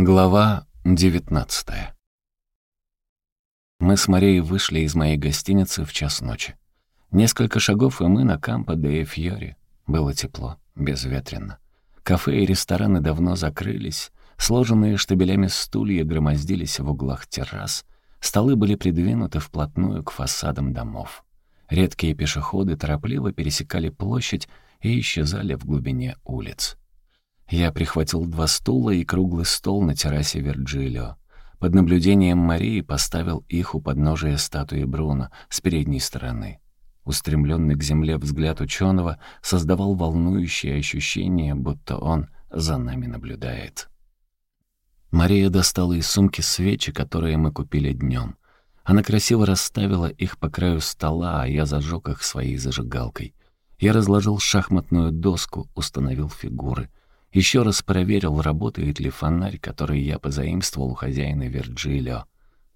Глава 19 Мы с Марией вышли из моей гостиницы в час ночи. Несколько шагов, и мы на Кампо де Фьори. Было тепло, безветренно. Кафе и рестораны давно закрылись, сложенные штабелями стулья громоздились в углах террас, столы были придвинуты вплотную к фасадам домов. Редкие пешеходы торопливо пересекали площадь и исчезали в глубине улиц. Я прихватил два стула и круглый стол на террасе Вирджилио. Под наблюдением Марии поставил их у подножия статуи Бруно с передней стороны. Устремленный к земле взгляд ученого создавал волнующее ощущение, будто он за нами наблюдает. Мария достала из сумки свечи, которые мы купили днем. Она красиво расставила их по краю стола, а я зажег их своей зажигалкой. Я разложил шахматную доску, установил фигуры — еще раз проверил, работает ли фонарь, который я позаимствовал у хозяина Вирджилио.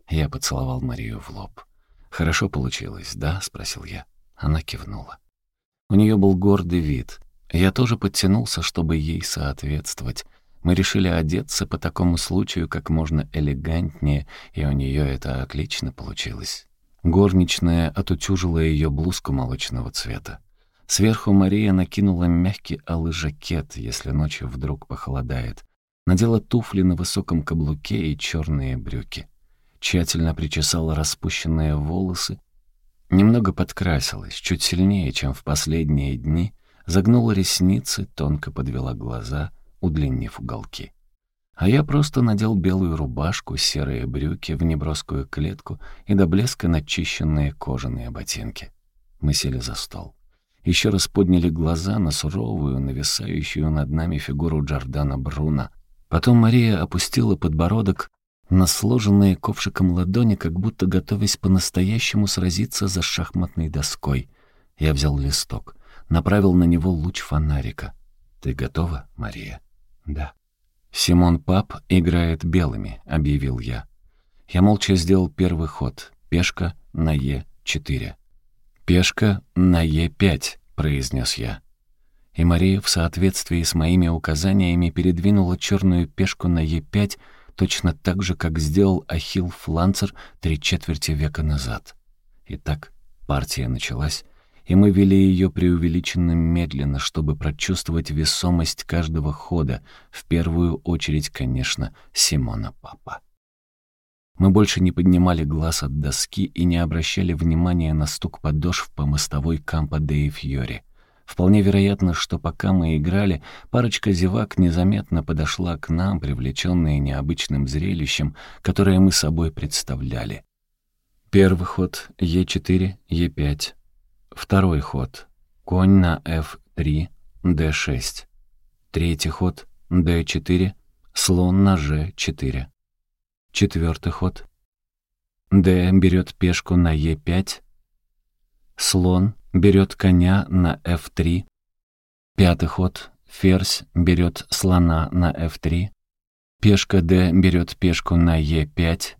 Я поцеловал Марию в лоб. «Хорошо получилось, да?» — спросил я. Она кивнула. У нее был гордый вид. Я тоже подтянулся, чтобы ей соответствовать. Мы решили одеться по такому случаю как можно элегантнее, и у нее это отлично получилось. Горничная отутюжила ее блузку молочного цвета. Сверху Мария накинула мягкий алый жакет, если ночью вдруг похолодает. Надела туфли на высоком каблуке и черные брюки. Тщательно причесала распущенные волосы, немного подкрасилась, чуть сильнее, чем в последние дни, загнула ресницы, тонко подвела глаза, удлинив уголки. А я просто надел белую рубашку, серые брюки, в неброскую клетку и до блеска начищенные кожаные ботинки. Мы сели за стол еще раз подняли глаза на суровую, нависающую над нами фигуру Джордана Бруна. Потом Мария опустила подбородок на сложенные ковшиком ладони, как будто готовясь по-настоящему сразиться за шахматной доской. Я взял листок, направил на него луч фонарика. «Ты готова, Мария?» «Да». «Симон Пап играет белыми», — объявил я. Я молча сделал первый ход. Пешка на Е4. «Пешка на Е5», — произнес я. И Мария в соответствии с моими указаниями передвинула черную пешку на Е5 точно так же, как сделал Ахилл Фланцер три четверти века назад. Итак, партия началась, и мы вели ее преувеличенно медленно, чтобы прочувствовать весомость каждого хода, в первую очередь, конечно, Симона Папа. Мы больше не поднимали глаз от доски и не обращали внимания на стук подошв по мостовой Кампо де Фьори. Вполне вероятно, что пока мы играли, парочка зевак незаметно подошла к нам, привлеченная необычным зрелищем, которое мы собой представляли. Первый ход — Е4, Е5. Второй ход — конь на F3, D6. Третий ход — D4, слон на G4. Четвертый ход. Д берет пешку на Е5. Слон берет коня на F3. Пятый ход. Ферзь берет слона на F3. Пешка Д берет пешку на Е5.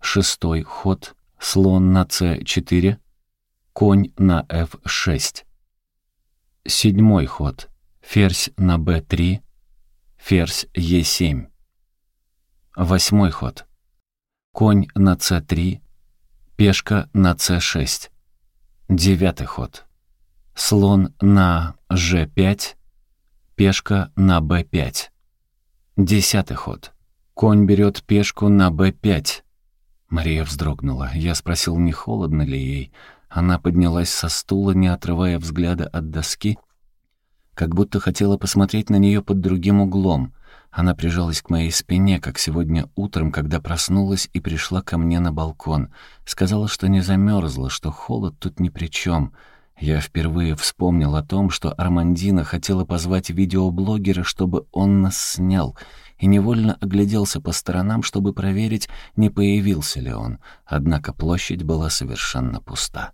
Шестой ход. Слон на С4. Конь на F6. Седьмой ход. Ферзь на b3. Ферзь Е7. Восьмой ход. Конь на c3, пешка на c6. Девятый ход. Слон на g5, пешка на b5. Десятый ход. Конь берет пешку на b5. Мария вздрогнула. Я спросил, не холодно ли ей. Она поднялась со стула, не отрывая взгляда от доски, как будто хотела посмотреть на нее под другим углом. Она прижалась к моей спине, как сегодня утром, когда проснулась и пришла ко мне на балкон. Сказала, что не замерзла, что холод тут ни при чем. Я впервые вспомнил о том, что Армандина хотела позвать видеоблогера, чтобы он нас снял, и невольно огляделся по сторонам, чтобы проверить, не появился ли он. Однако площадь была совершенно пуста.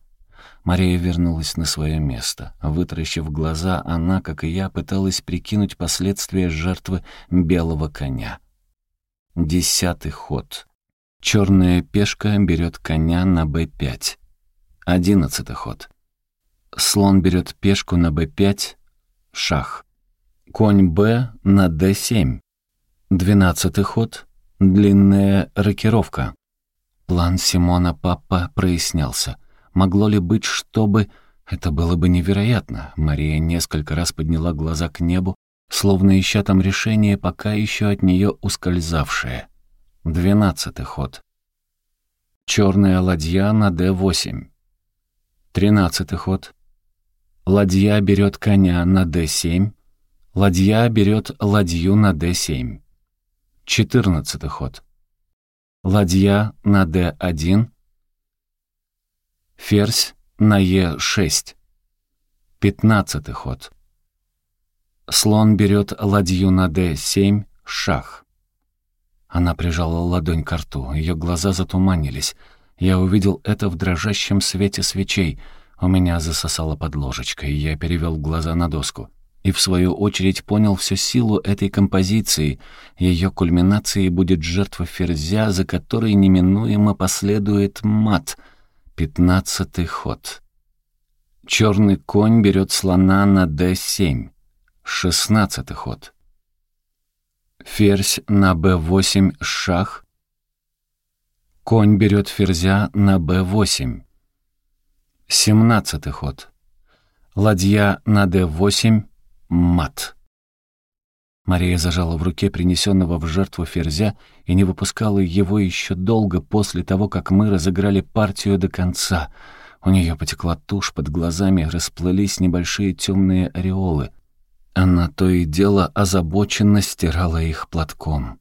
Мария вернулась на свое место. Вытаращив глаза, она, как и я, пыталась прикинуть последствия жертвы белого коня. Десятый ход. Черная пешка берет коня на b5. Одиннадцатый ход. Слон берет пешку на b5. Шах. Конь b на d7. Двенадцатый ход — длинная рокировка. План Симона Папа прояснялся. Могло ли быть, чтобы... Это было бы невероятно. Мария несколько раз подняла глаза к небу, словно ища там решение, пока еще от нее ускользавшее. Двенадцатый ход. Черная ладья на d8. Тринадцатый ход. Ладья берет коня на d7. Ладья берет ладью на d7. Четырнадцатый ход. Ладья на d1. Ферзь на e6. Пятнадцатый ход. Слон берет ладью на d7, шах. Она прижала ладонь к рту, ее глаза затуманились. Я увидел это в дрожащем свете свечей. У меня засосало под ложечкой, и я перевел глаза на доску. И в свою очередь понял всю силу этой композиции. Ее кульминацией будет жертва ферзя, за которой неминуемо последует мат. Пятнадцатый ход. Черный конь берет слона на d7. Шестнадцатый ход. Ферзь на b8 шах. Конь берет ферзя на b8. Семнадцатый ход. Ладья на d8 мат. Мария зажала в руке принесенного в жертву ферзя и не выпускала его еще долго после того, как мы разыграли партию до конца. У нее потекла тушь, под глазами расплылись небольшие темные ореолы. Она то и дело озабоченно стирала их платком.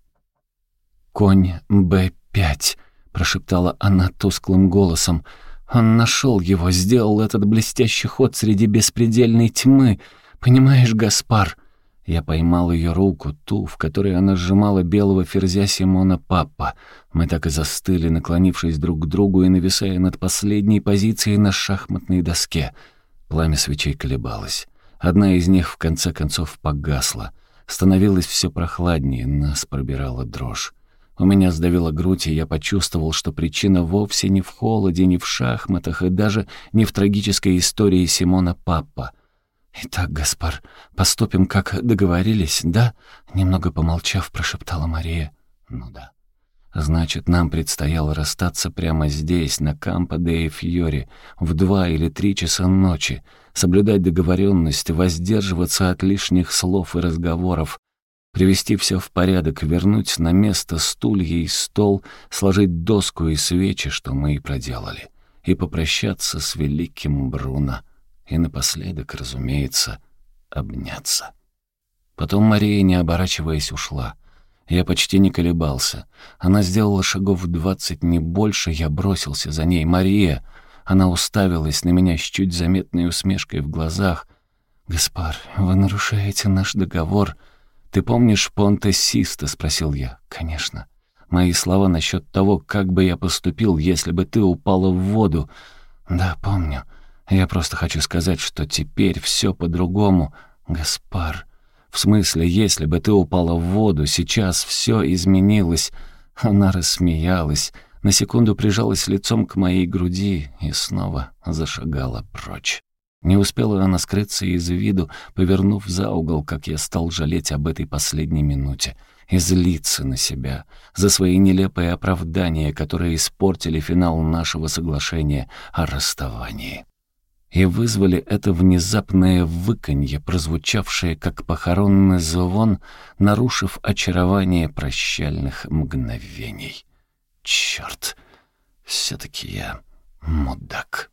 «Конь Б-5», — прошептала она тусклым голосом. «Он нашел его, сделал этот блестящий ход среди беспредельной тьмы. Понимаешь, Гаспар?» Я поймал ее руку, ту, в которой она сжимала белого ферзя Симона Паппа. Мы так и застыли, наклонившись друг к другу и нависая над последней позицией на шахматной доске. Пламя свечей колебалось. Одна из них в конце концов погасла. Становилось все прохладнее, нас пробирала дрожь. У меня сдавила грудь, и я почувствовал, что причина вовсе не в холоде, не в шахматах и даже не в трагической истории Симона Паппа. «Итак, Гаспар, поступим, как договорились, да?» Немного помолчав, прошептала Мария. «Ну да». Значит, нам предстояло расстаться прямо здесь, на Кампо де Фьори, в два или три часа ночи, соблюдать договоренность, воздерживаться от лишних слов и разговоров, привести все в порядок, вернуть на место стулья и стол, сложить доску и свечи, что мы и проделали, и попрощаться с великим Бруно, и напоследок, разумеется, обняться. Потом Мария, не оборачиваясь, ушла. Я почти не колебался. Она сделала шагов двадцать, не больше, я бросился за ней. «Мария!» Она уставилась на меня с чуть заметной усмешкой в глазах. «Гаспар, вы нарушаете наш договор. Ты помнишь Понте Систа?» — спросил я. «Конечно. Мои слова насчет того, как бы я поступил, если бы ты упала в воду. Да, помню. Я просто хочу сказать, что теперь все по-другому. Гаспар...» В смысле, если бы ты упала в воду, сейчас все изменилось. Она рассмеялась, на секунду прижалась лицом к моей груди и снова зашагала прочь. Не успела она скрыться из виду, повернув за угол, как я стал жалеть об этой последней минуте и злиться на себя за свои нелепые оправдания, которые испортили финал нашего соглашения о расставании и вызвали это внезапное выканье, прозвучавшее как похоронный звон, нарушив очарование прощальных мгновений. Черт, все-таки я мудак.